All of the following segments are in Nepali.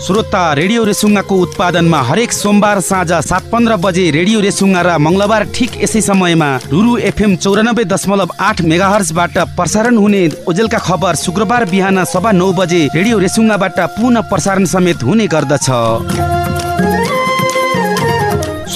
श्रोता रेडियो रेसुङ्गाको उत्पादनमा हरेक सोमबार साँझ सात पन्ध्र बजे रेडियो रेसुङ्गा र मङ्गलबार ठिक यसै समयमा रुरु एफएम चौरानब्बे दशमलव आठ मेगाहर्सबाट प्रसारण हुने ओजेलका खबर शुक्रबार बिहान सभा नौ बजे रेडियो रेसुङ्गाबाट पुनः प्रसारण समेत हुने गर्दछ।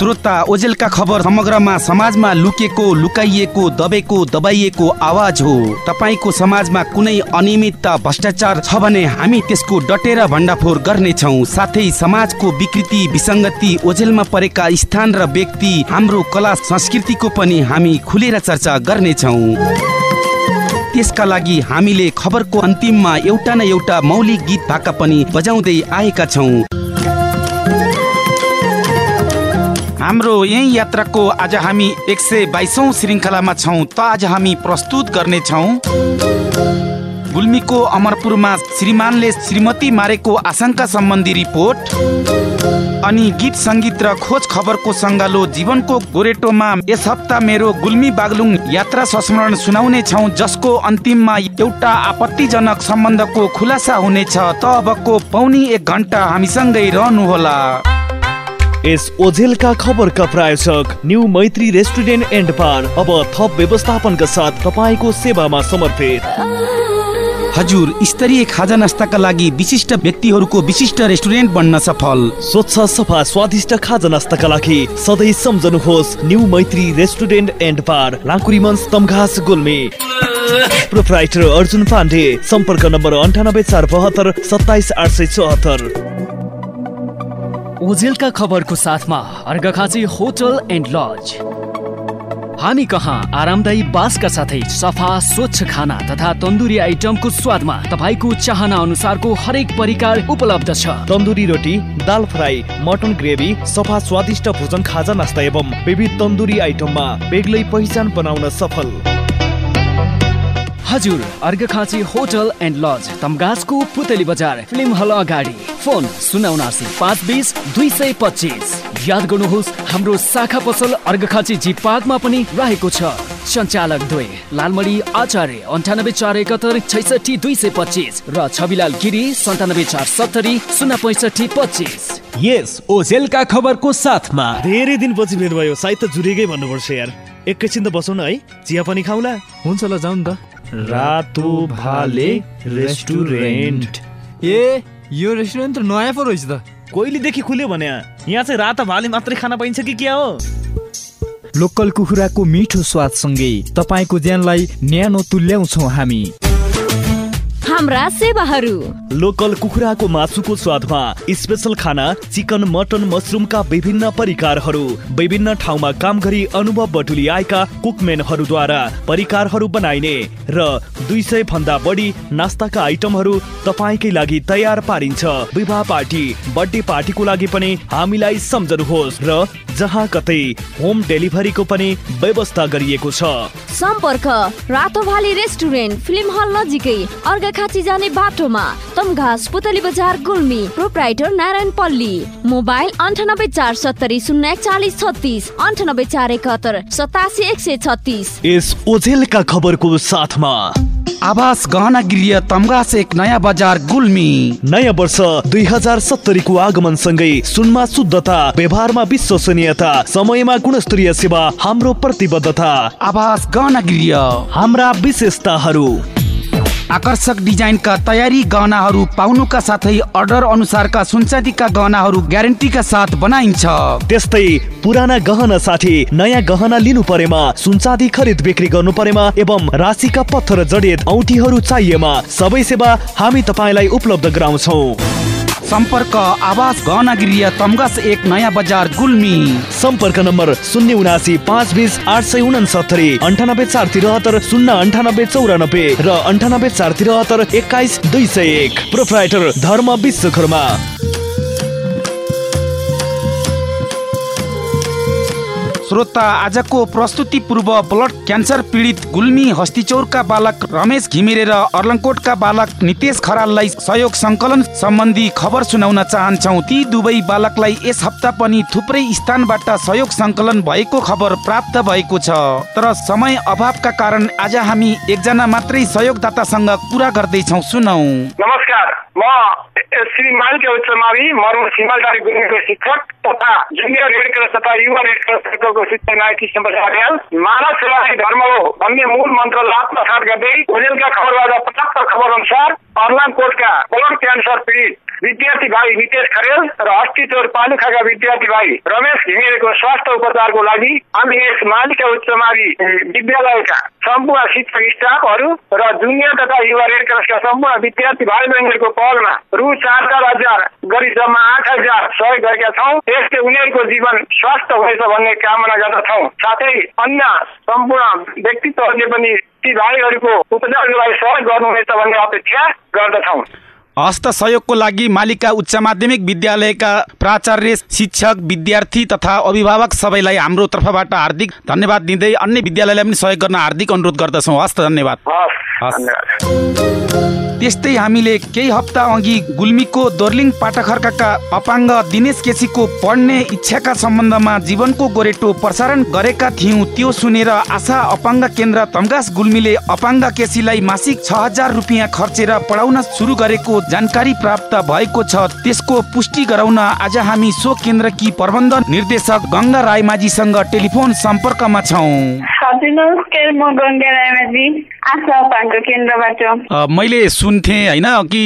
श्रोता ओजेलका खबर समग्रमा समाजमा लुकेको लुकाइएको दबेको दबाइएको आवाज हो। तपाईँको समाजमा कुनै अनियमितता भ्रष्टाचार छ भने हामी त्यसको डटेर भण्डाफोर गर्नेछौँ। साथै समाजको विकृति विसङ्गति ओझेलमा परेका स्थान र व्यक्ति हाम्रो कला संस्कृतिको पनि हामी खुलेर चर्चा गर्नेछौँ। त्यसका लागि हामीले खबरको अन्तिममा एउटा न एउटा मौलिक गीत भाका पनि बजाउँदै आएका छौँ। हाम्रो यही यात्राको आज हामी एक सय बाइसौँ श्रृङ्खलामा छौँ। त आज हामी प्रस्तुत गर्नेछौँ गुल्मीको अमरपुरमा श्रीमानले श्रीमती मारेको आशंका सम्बन्धी रिपोर्ट अनि गीत सङ्गीत र खोज खबरको सङ्गालो जीवनको गोरेटोमा यस हप्ता मेरो गुल्मी बागलुङ यात्रा संस्मरण सुनाउने छौँ जसको अन्तिममा एउटा आपत्तिजनक सम्बन्धको खुलासा हुनेछ। त अबको पौनी एक घन्टा हामीसँगै रहनुहोला। यस ओझेलका खबरका प्रायोजक new Maitri restaurant and bar. अब थप व्यवस्थापनका साथ तपाईँको सेवामा समर्पित। हजुर स्तरीय खाजा नास्ताका लागि विशिष्ट व्यक्तिहरूको विशिष्ट रेस्टुरेन्ट बन्न सफल। स्वच्छ सफा स्वादिष्ट खाजा नास्ताका लागि सधैँ सम्झनुहोस् new Maitri restaurant and bar लाकुरीमन्स Tamghas Gulmi. Proprietor Arjun Pandey सम्पर्क नम्बर अन्ठानब्बे चार बहत्तर सत्ताइस आठ सय चौहत्तर। ओझेलका खबरको साथमा अर्घखाँची होटल एन्ड लज। हामी कहाँ? आरामदायी बासका साथै सफा स्वच्छ खाना तथा तन्दुरी आइटमको स्वादमा तपाईँको चाहना अनुसारको हरेक परिकार उपलब्ध छ। तन्दुरी रोटी दाल फ्राई मटन ग्रेभी सफा स्वादिष्ट भोजन खाजा नास्ता एवं विविध तन्दुरी आइटममा बेग्लै पहिचान बनाउन सफल। हजुर अर्घखाँची होटल एन्ड लज तमगासको पुतली बजार फिल्म हल अगाडि। फोन शून्य उनासी पाँच बिस दुई सय पच्चिस। याद गर्नुहोस् हाम्रो शाखा पसल अर्घखाँची जी पार्कमा पनि रहेको छ। सञ्चालक द्वय लालमणि आचार्य अन्ठानब्बे चार एकहत्तर छैसठी दुई सय पच्चिस। र छविलाल गिरी सन्तानब्बे चार सत्तरी शून्य पैँसठी पच्चिस। यस ओझेलका खबरको साथमा। धेरै दिनपछि भेट भयो सायद त जुरेकै भन्नुपर्छ यार। एकैछिन त बसौँ न है। चिया पनि खाउँला। हुन्छ ल जाउँ नि त। रातो भाले रेस्टुरेन्ट। ए यो रेस्टुरेन्ट त नयाँ पो रहेछ त। कहिलेदेखि खुल्यो भने यहाँ चाहिँ रातो भाले मात्रै खान पाइन्छ कि क्या हो? लोकल कुखुराको मिठो स्वादसँगै तपाईँको ज्यानलाई न्यानो तुल्याउँछौँ हामी। हाम्रा सेवाहरू। लोकल कुखुराको मासुको स्वादमा स्पेसल खाना चिकन मटन मसरुमका विभिन्न परिकारहरू। विभिन्न ठाउँमा काम गरी अनुभव बटुली आएका कुकमेनहरूद्वारा परिकारहरू बनाइने र दुई सय भन्दा बढी नास्ताका आइटमहरू तपाईँकै लागि तयार पारिन्छ। विवाह पार्टी बर्थडे पार्टीको लागि पनि हामीलाई सम्झनुहोस् र जहाँ कतै होम डेलिभरीको पनि व्यवस्था गरिएको छ। सम्पर्क रातो भाली रेस्टुरेन्ट फिल्म हल नजिकै अर्घाखाँची जाने बाटोमा तमघास पुतली बजार गुल्मी प्रोप्राइटर नारायण पल्ली मोबाइल अन्ठानब्बे चार सत्तरी शून्य एकचालिस छत्तिस अन्ठानब्बे चार एकहत्तर सतासी एक सय छत्तिस। यस ओझेलका खबरको साथमा। आवास गहना गृह तमगास एक नयाँ बजार गुल्मी। नयाँ वर्ष दुई हजार सत्तरीको आगमनसँगै सुनमा शुद्धता व्यवहारमा विश्वसनीयता समयमा गुणस्तरीय सेवा हाम्रो प्रतिबद्धता। आवास गहना गृह हाम्रा विशेषताहरू। आकर्षक डिजाइनका तयारी गहनाहरू पाउनुका साथै अर्डर अनुसारका सुनचाँदीका गहनाहरू ग्यारेन्टीका साथ बनाइन्छ। त्यस्तै पुराना गहना साठी नयाँ गहना लिनु परेमा सुनचाँदी खरिद बिक्री गर्नु परेमा एवं राशिका पत्थर जडित औठीहरू चाहिएमा सबै सेवा हामी तपाईँलाई उपलब्ध गराउँछौ। सम्पर्क आवास गहना गृह तमगस एक नयाँ बजार गुल्मी। सम्पर्क नम्बर शून्य उनासी पाँच बिस आठ सय उनासत्तरी अन्ठानब्बे चार त्रिहत्तर शून्य अन्ठानब्बे चौरानब्बे र अन्ठानब्बे चार त्रिहत्तर एक्काइस दुई सय एक। प्रोप्राइटर धर्म विश्वकर्मा। श्रोता आजको प्रस्तुति पूर्व ब्लड क्यान्सर पीडित गुल्मी हस्तिचौरका बालक रमेश घिमिरे र अर्लङकोटका बालक नितेश खराललाई सहयोग संकलन सम्बन्धी खबर सुनाउन चाहन्छौ। ती दुवै बालकलाई यस हप्ता पनि थुप्रै स्थानबाट सहयोग संकलन भएको खबर प्राप्त भएको छ। तर समय अभावका कारण आज हामी एकजना मात्रै सहयोगदातासँग कुरा गर्दैछौ सुनौ। नमस्कार म श्री मालिक उच्चमावि मरु सिमलटारी गुरुको शिक्षक तथा जुनियर रेड क्रस तथा युवा रेड क्रस नायक कृष्ण प्रसाद मानव सेवा नै धर्म हो। भन्ने मूल मन्त्रलाई आत्मसात गर्दै ओजेलका खबरबाट प्राप्त खबर अनुसार अर्लाङकोटका ब्लड क्यान्सर पीडित। विद्यार्थी भाइ नितेश खरेल र अस्तिचौर पालुखाका विद्यार्थी भाइ रमेश घिमिरेको स्वास्थ्य उपचारको लागि हामी यस मालिका उच्चमावि विद्यालयका सम्पूर्ण शिक्षक स्टाफहरू र जुनियर तथा युवा रेड क्रसका सम्पूर्ण विद्यार्थी भाइ बहिनीहरूको पहलमा रु चार चार हजार गरी जम्मा आठ हजार सहयोग गरेका छौँ। यसले उनीहरूको जीवन स्वास्थ्य हुनेछ भन्ने कामना गर्दछौँ। साथै अन्य सम्पूर्ण व्यक्तित्वहरूले पनि ती भाइहरूको उपचारको लागि सहयोग गर्नुहुनेछ भन्ने अपेक्षा गर्दछौँ। हस्त सहयोगको लागि मालिका उच्च माध्यमिक विद्यालयका प्राचार्य शिक्षक विद्यार्थी तथा अभिभावक सबैलाई हाम्रो तर्फबाट हार्दिक धन्यवाद दिँदै अन्य विद्यालयलाई पनि सहयोग गर्न हार्दिक अनुरोध गर्दछौँ। हस्त धन्यवाद। त्यस्तै हामीले केही हप्ता अघि गुल्मीको दोर्लिङ पाटखर्काका अपाङ्ग दिनेश केसीको पढ्ने इच्छाका सम्बन्धमा जीवनको गोरेटो प्रसारण गरेका थियौँ त्यो सुनेर आशा अपाङ्ग केन्द्र तमगास गुल्मीले अपाङ्ग केसीलाई मासिक छ हजार रुपियाँ खर्चेर पढाउन सुरु गरेको जानकारी प्राप्त भएको छ। त्यसको पुष्टि गराउन आज हामी सो केन्द्रकी प्रबन्ध निर्देशक गङ्गा रायमाझीसँग टेलिफोन सम्पर्कमा छौँ। हजुर नमस्कार म गङ्गा रायमाझी आशा पाङ्को केन्द्रबाट। अ, मैले सुन्थेँ होइन कि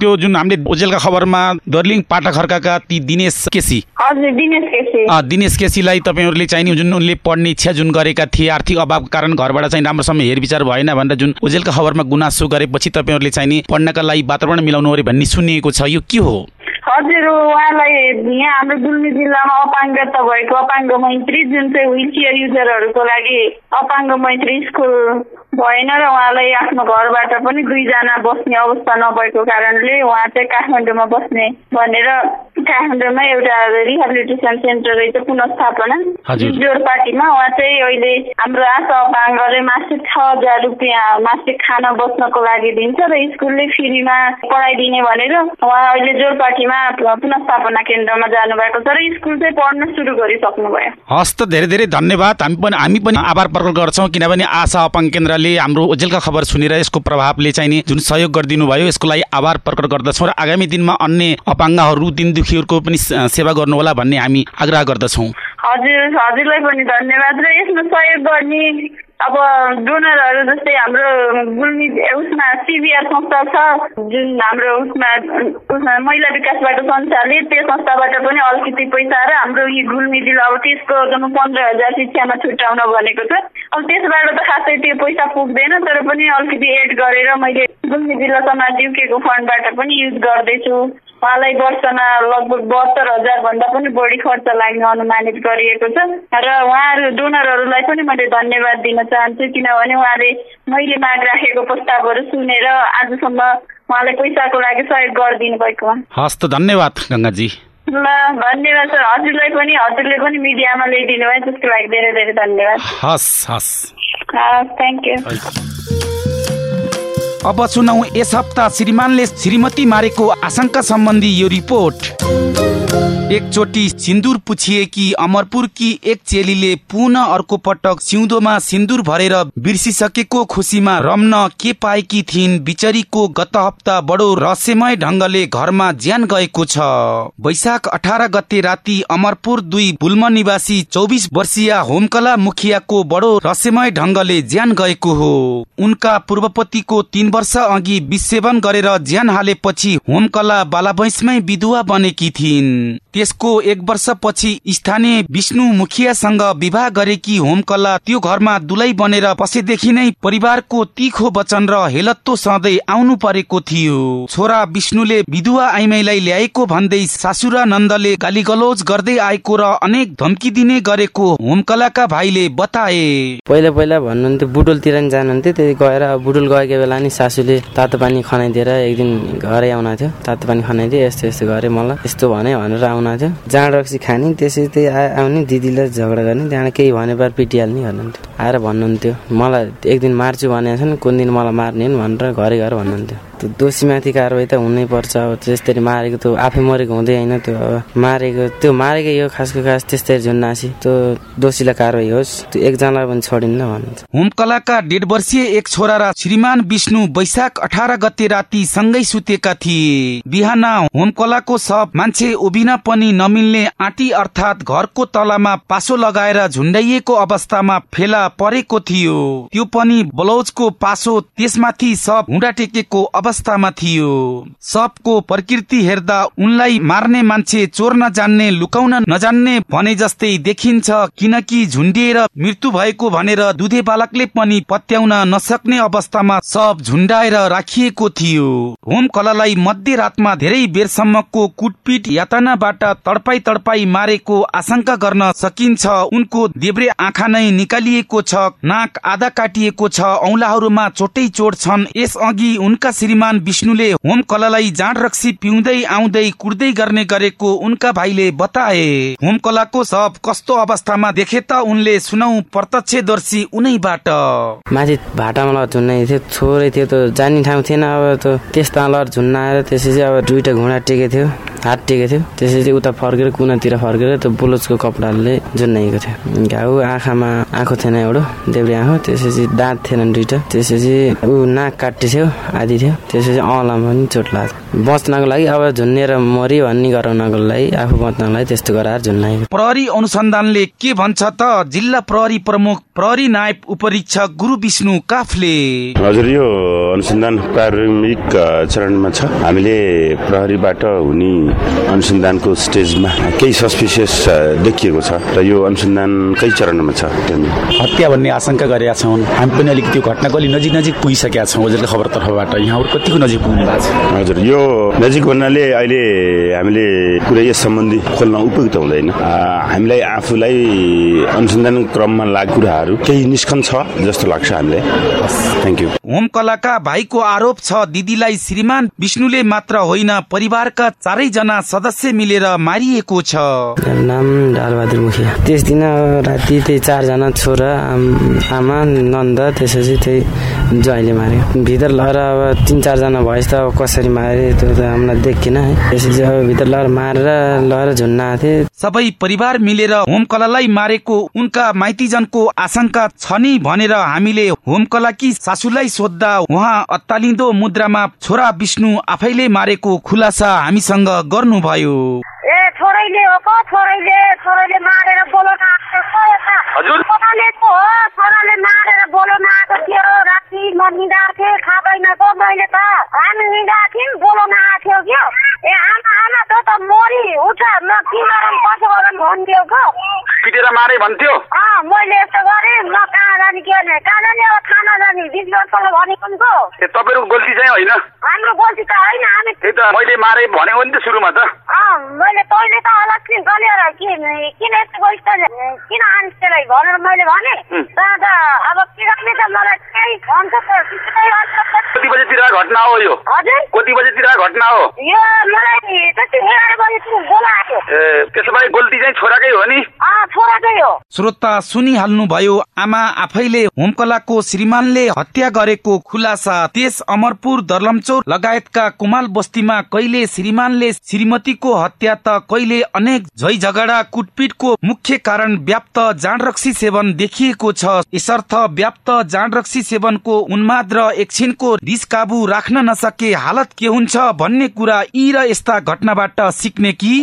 त्यो जुन हामीले ओजेलका खबरमा दर्लिङ पाटखर्काका ती दिनेश केसी। हजुर दिनेश केसी। अ, दिनेश केसीलाई तपाईँहरूले चाहिने जुन उनले पढ्ने इच्छा जुन गरेका थिए आर्थिक अभावको कारण घरबाट चाहिँ राम्रोसँग हेरविचार भएन भनेर जुन ओजेलका खबरमा गुनासो गरेपछि तपाईँहरूले चाहिने पढ्नका लागि वातावरण मिलाउनु अरे भन्ने सुनिएको छ। यो के हो? हजुर उहाँलाई यहाँ हाम्रो गुल्मी जिल्लामा अपाङ्गता भएको अपाङ्ग मैत्री जुन चाहिँ विल चेयर युजरहरूको लागि अपाङ्ग मैत्री स्कुल भएन र उहाँलाई आफ्नो घरबाट पनि दुईजना बस्ने अवस्था नभएको कारणले उहाँ चाहिँ काठमाडौँमा बस्ने भनेर काठमाडौँमा एउटा रिहेबिलिटेसन सेन्टर रहेछ पुनस्थापना। जोरपाटीमा उहाँ चाहिँ अहिले हाम्रो आशा अपाङ्गले मासिक छ हजार रुपियाँ मासिक खाना बस्नको लागि दिन्छ र स्कुलले फ्रीमा पढाइदिने भनेर उहाँ अहिले जोरपाटीमा पुनस्थापना केन्द्रमा जानुभएको छ र स्कुल चाहिँ पढ्न सुरु गरिसक्नुभयो। हस् त धेरै धेरै धन्यवाद। हामी पनि हामी पनि आभार प्रकट गर्छौँ किनभने आशा अपाङ केन्द्रले हाम्रो ओजेलका खबर सुनेर यसको प्रभावले चाहिँ जुन सहयोग गरिदिनु भयो यसको लागि आभार प्रकट गर्दछौँ र आगामी दिनमा अन्य अपाङ्गहरू दिन दुखीहरूको पनि सेवा गर्नुहोला भन्ने हामी आग्रह गर्दछौँ। हजुर हजुरलाई पनि धन्यवाद र यसमा सहयोग गर्ने अब डोनरहरू जस्तै हाम्रो गुल्मी उसमा सिबिआर संस्था छ जुन हाम्रो उसमा उसमा महिला विकासबाट सञ्चालित त्यो संस्थाबाट पनि अलिकति पैसा र हाम्रो यो गुल्मी जिल्ला अब त्यसको जम्मा पन्ध्र हजार शिक्षामा छुट्याउन भनेको छ। अब त्यसबाट त खासै त्यो पैसा पुग्दैन तर पनि अलिकति एड गरेर मैले गुल्मी जिल्ला समाज युकेको फन्डबाट पनि युज गर्दैछु। उहाँलाई वर्षमा लगभग बहत्तर हजार भन्दा पनि बढी खर्च लाग्ने अनुमानित गरिएको छ। र उहाँहरू डोनरहरूलाई पनि मैले धन्यवाद दिन चाहन्छु किनभने उहाँले मैले माग राखेको प्रस्तावहरू सुनेर आजसम्म उहाँलाई पैसाको लागि सहयोग गरिदिनु भएकोमा हस् त धन्यवाद गङ्गाजी। ल धन्यवाद सर। हजुरलाई पनि हजुरले पनि मिडियामा ल्याइदिनु भयो। त्यसको लागि धेरै धेरै धन्यवाद। हस् हस्। Thank you. अब सुनौ यस हप्ता श्रीमानले श्रीमती मारेको आशंका सम्बन्धी यो रिपोर्ट। एकचोटि सिन्दुर पुछिएकी अमरपुरकी एक चेलीले पुनः अर्को पटक सिउँदोमा सिन्दुर भरेर बिर्सिसकेको खुसीमा रम्न के पाएकी थिइन्? बिचरीको गत हप्ता बडो रहस्यमय ढंगले घरमा ज्यान गएको छ। वैशाख अठार गते राति अमरपुर दुई बुल्म निवासी चौबिस वर्षीय होमकला मुखियाको बडो रहस्यमय ढंगले ज्यान गएको हो। उनका पूर्वपतिको तीन वर्ष अघि विसेवन गरेर ज्यान हालेपछि होमकला बालावैंशमै विधुवा बनेकी थिइन्। त्यसको एक वर्षपछि स्थानीय विष्णु मुखियासँग विवाह गरेकी होमकला त्यो घरमा दुलै बनेर पसेदेखि नै परिवारको तिखो वचन र हेलत्तो सधैँ आउनु परेको थियो। छोरा विष्णुले विधुवा आइमाईलाई ल्याएको भन्दै सासुरा नन्दले गालीगलोज गर्दै आएको र अनेक धम्की दिने गरेको होमकलाका भाइले बताए। पहिला पहिला भन्नुहुन्थ्यो बुटोलतिर नि जानुहुन्थ्यो त्यति गएर बुटोल गएको बेला नि सासूले तातो पानी खनाइदिएर एक दिन घरै आउन थियो। तातो पानी खनाइदियो यस्तो यस्तो गरे मलाई। यस्तो भने भनेर आउन बनाएको थियो जाँड रक्सी खाने त्यसै आउने दिदीलाई झगडा गर्ने त्यहाँबाट केही भने पार पिटिहाल्ने भन्नुहुन्थ्यो। आएर भन्नुहुन्थ्यो मलाई एक दिन मार्छु भनेको छ नि कुन दिन मलाई मार्ने भनेर घरि घर भन्नुहुन्थ्यो। दोषीमाथि कारवाही त हुनै पर्छ। अब त्यसरी मारेको त्यो आफै मरेको हुँदै होइन त्यो अब मारेको त्यो मारेकै हो खासको खास त्यस्तै झुन्नासी त्यो दोषीलाई कारवाही होस्। त्यो एकजनालाई पनि छोडिन्न भन्नुहुन्छ होमकलाका डेढ वर्षीय एक छोरा र श्रीमान विष्णु वैशाख अठार गते राति सँगै सुतेका थिए। बिहान होमकलाको सब मान्छे उभिन पनि नमिल्ने आँटी अर्थात घरको तलामा पासो लगाएर झुन्डाइएको अवस्थामा फेला परेको थियो। त्यो पनि ब्लाउजको पासो त्यसमाथि सब हुँडा टेकेको अवस्थामा थियो। सबको प्रकृति हेर्दा उनलाई मार्ने मान्छे चोर्न जान्ने लुकाउन नजान्ने भने जस्तै देखिन्छ किनकि झुन्डिएर मृत्यु भएको भनेर दुधे बालकले पनि पत्याउन नसक्ने अवस्थामा सब झुन्डाएर राखिएको थियो। होम कलालाई मध्यरातमा धेरै बेरसम्मको कुटपिट यातनाबाट तडपाई तडपाई मारेको आशंका गर्न सकिन्छ। उनको देब्रे आँखा नै निकालिएको छ नाक आधा काटिएको छ औंलाहरूमा चोटै चोट छन्। यस अघि उनका श्रीमान विष्णुले होम कलालाई जाँड रक्सी पिउँदै आउँदै कुर्दै गर्ने गरेको उनका भाइले बताए। होम कलाको सब कस्तो अवस्थामा देखे त उनले सुनौ प्रत्यक्षदर्शी उनैबाट। माथि भाटामा लर झुन्नाइ थियो छोरै थियो त्यो जाने ठाउँ थिएन अब त्यो त्यस्ता लर झुन्नाएर त्यसपछि अब दुइटा घुँडा टेकेको थियो। हात टेकेको थियो। त्यसपछि उता फर्केर कुनातिर फर्केर त्यो बुलोजको कपडाले झुन्नाइएको थियो। घाउ आँखामा आँखो थिएन एउटा देब्रे आँखो। त्यसपछि दाँत थिएन दुइटा त्यसपछि ऊ नाक काट्टे थियो आदि थियो। त्यसपछि औँलामा पनि चोट लाग्यो। बच्नको लागि अब झुन्नेर मरि भन्ने गराउनको लागि आफू बच्नको लागि त्यस्तो गराएर झुन्नाइएको प्रहरी अनुसन्धानले के भन्छ त? जिल्ला प्रहरी प्रमुख प्रहरी नायब उपरीक्षक गुरु विष्णु काफले। हजुर यो अनुसन्धान प्रारम्भिक चरणमा छ। हामीले प्रहरीबाट हुने अनुसन्धानको स्टेजमा केही सस्पिसियस देखिएको छ र यो अनुसन्धानकै चरणमा छ हत्या भन्ने आशंका गरेका छौँ हामी पनि अलिकति त्यो घटनाको अलिक नजिक नजिक पुगिसकेका छौँ ओजेलको खबरतर्फबाट। यहाँहरू कतिको नजिक पुग्नु भएको छ? हजुर यो नजिक भन्नाले अहिले हामीले कुरै यस सम्बन्धी खोल्न उपयुक्त हुँदैन। हामीलाई आफूलाई अनुसन्धान क्रममा लागेको कुराहरू केही निस्कन्छ जस्तो लाग्छ हामीलाई। थ्याङ्क यू होम कलाका भाइको आरोप छ दिदीलाई श्रीमान विष्णुले मात्र होइन परिवारका चारैजना सदस्य मिलेर मारिएको छ। मेरो नाम ढालबहादुर मुखिया। त्यस दिन राति त्यही चारजना छोरा आम- आमा नन्द त्यसपछि त्यही ज्वाइँले मार्यो भित्र लगेर अब तिन चारजना भएछ त अब कसरी मारे त्यो त हामीलाई देखिन है। त्यसपछि अब भित्र लगेर मारेर लगेर झुन्नाएको थिएँ सबै परिवार मिलेर होम कलालाई मारेको उनका माइतीजनको आशंका छ नि भनेर हामीले होम कलाकी सासूलाई सोद्धा उहाँ अत्तालिँदो मुद्रामा छोरा विष्णु आफैले मारेको खुलासा हामीसँग गर्नुभयो। ए छोरैले हो को छोरैले छोरैले मारेर बोलाउन आएको छ। यता हजुर? छोराले पो हो छोराले मारेर बोलाउन आएको थियो। राति म निधाएको थिएँ खाँदैन पो मैले त। हामी निधाएको थियौँ बोलाउन आएको थियो क्या? ए आमा आमा त त मरि उठ म तिमीहरू कसो गरौँ भन्थ्यो को। पिटेर मारे भन्थ्यो अँ मैले यस्तो गरेँ म कहाँ जाने के भने कहाँ जाने अब खाना जाने बिस वर्षले भनेको नि को ए तपाईँहरूको गल्ती चाहिँ होइन हाम्रो गल्ती त होइन हामी त्यही त मैले मारे भनेको नि त सुरुमा त अँ मैले तैँले त अलग गलेर के किन यस्तो त किन आनिस् त्यसलाई भनेर मैले भने त अब के गर्ने त मलाई केही भन्छ। कति बजेतिर घटना हो यो हजुर कति बजेतिर घटना हो यो मलाई त्यति एघार बजीतिर बोलाएको ए त्यसो भए गल्ती चाहिँ छोराकै हो नि छोराकै हो श्रोता सुनिहाल्नु भयो आमा आफैले होमकलाको श्रीमानले हत्या गरेको खुलासा त्यस अमरपुर दर्लमचौर लगायतका कुमाल बस्तीमा कहिले श्रीमानले श्रीमतीको हत्या त कहिले अनेक झै झगडा कुटपिटको मुख्य कारण व्याप्त जाँडरक्सी सेवन देखिएको छ। यसर्थ व्याप्त जाँडरक्सी सेवनको उन्माद र एकछिनको रिस काबु राख्न नसके हालत के हुन्छ भन्ने कुरा यी र यस्ता घटनाबाट सिक्ने कि?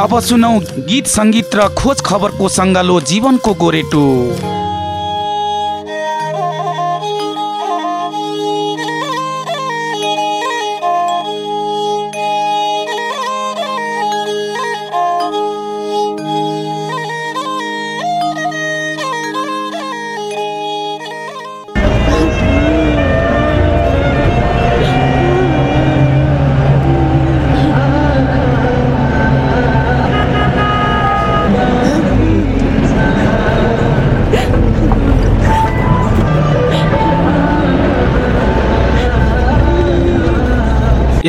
अब सुनौ गीत संगीत र खोज खबरको सङ्गालो जीवनको गोरेटो।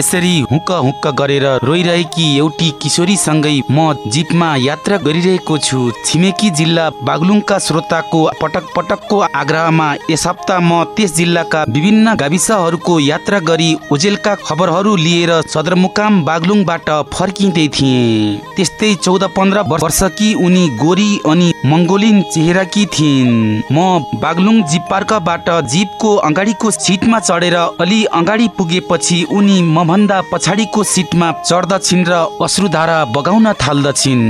यसरी हुक्क हुक्क गरेर रोइरहेकी एउटी किशोरीसँगै म जिपमा यात्रा गरिरहेको छु। छिमेकी जिल्ला बागलुङका श्रोताको पटक पटकको आग्रहमा यस हप्ता म त्यस जिल्लाका विभिन्न गाविसहरूको यात्रा गरी ओजेलका खबरहरू लिएर सदरमुकाम बागलुङबाट फर्किँदै थिएँ। त्यस्तै चौध पन्ध्र वर्षकी उनी गोरी अनि मङ्गोलिन चेहराकी थिइन्। म बागलुङ जिप पार्कबाट जिपको अगाडिको सिटमा चढेर अलि अगाडि पुगेपछि उनी मभन्दा पछाडिको सिटमा चढ्दछिन् र अश्रुधारा बगाउन थाल्दछिन्।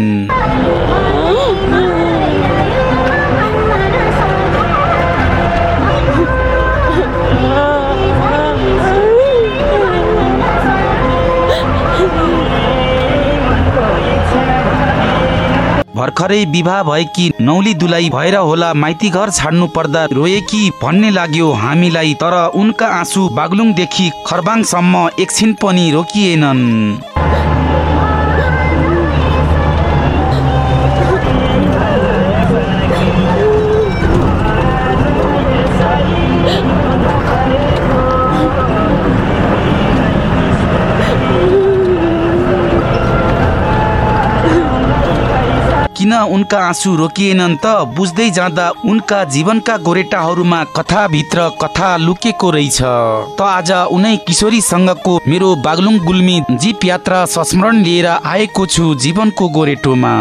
भर्खरै विवाह भएकी नौली दुलाई भएर होला माइती घर छाड्नु पर्दा रोएकी भन्ने लाग्यो हामीलाई तर उनका आँसु बागलुङदेखि खरबाङसम्म एकछिन पनि रोकिएनन्। उनका आँसु रोकिएनन् त बुझ्दै जाँदा उनका जीवनका गोरेटाहरूमा कथाभित्र कथा लुकेको रहेछ। त आज उनै किशोरीसँगको मेरो बागलुङ गुल्मी जीप यात्रा संस्मरण लिएर आएको छु जीवनको गोरेटोमा।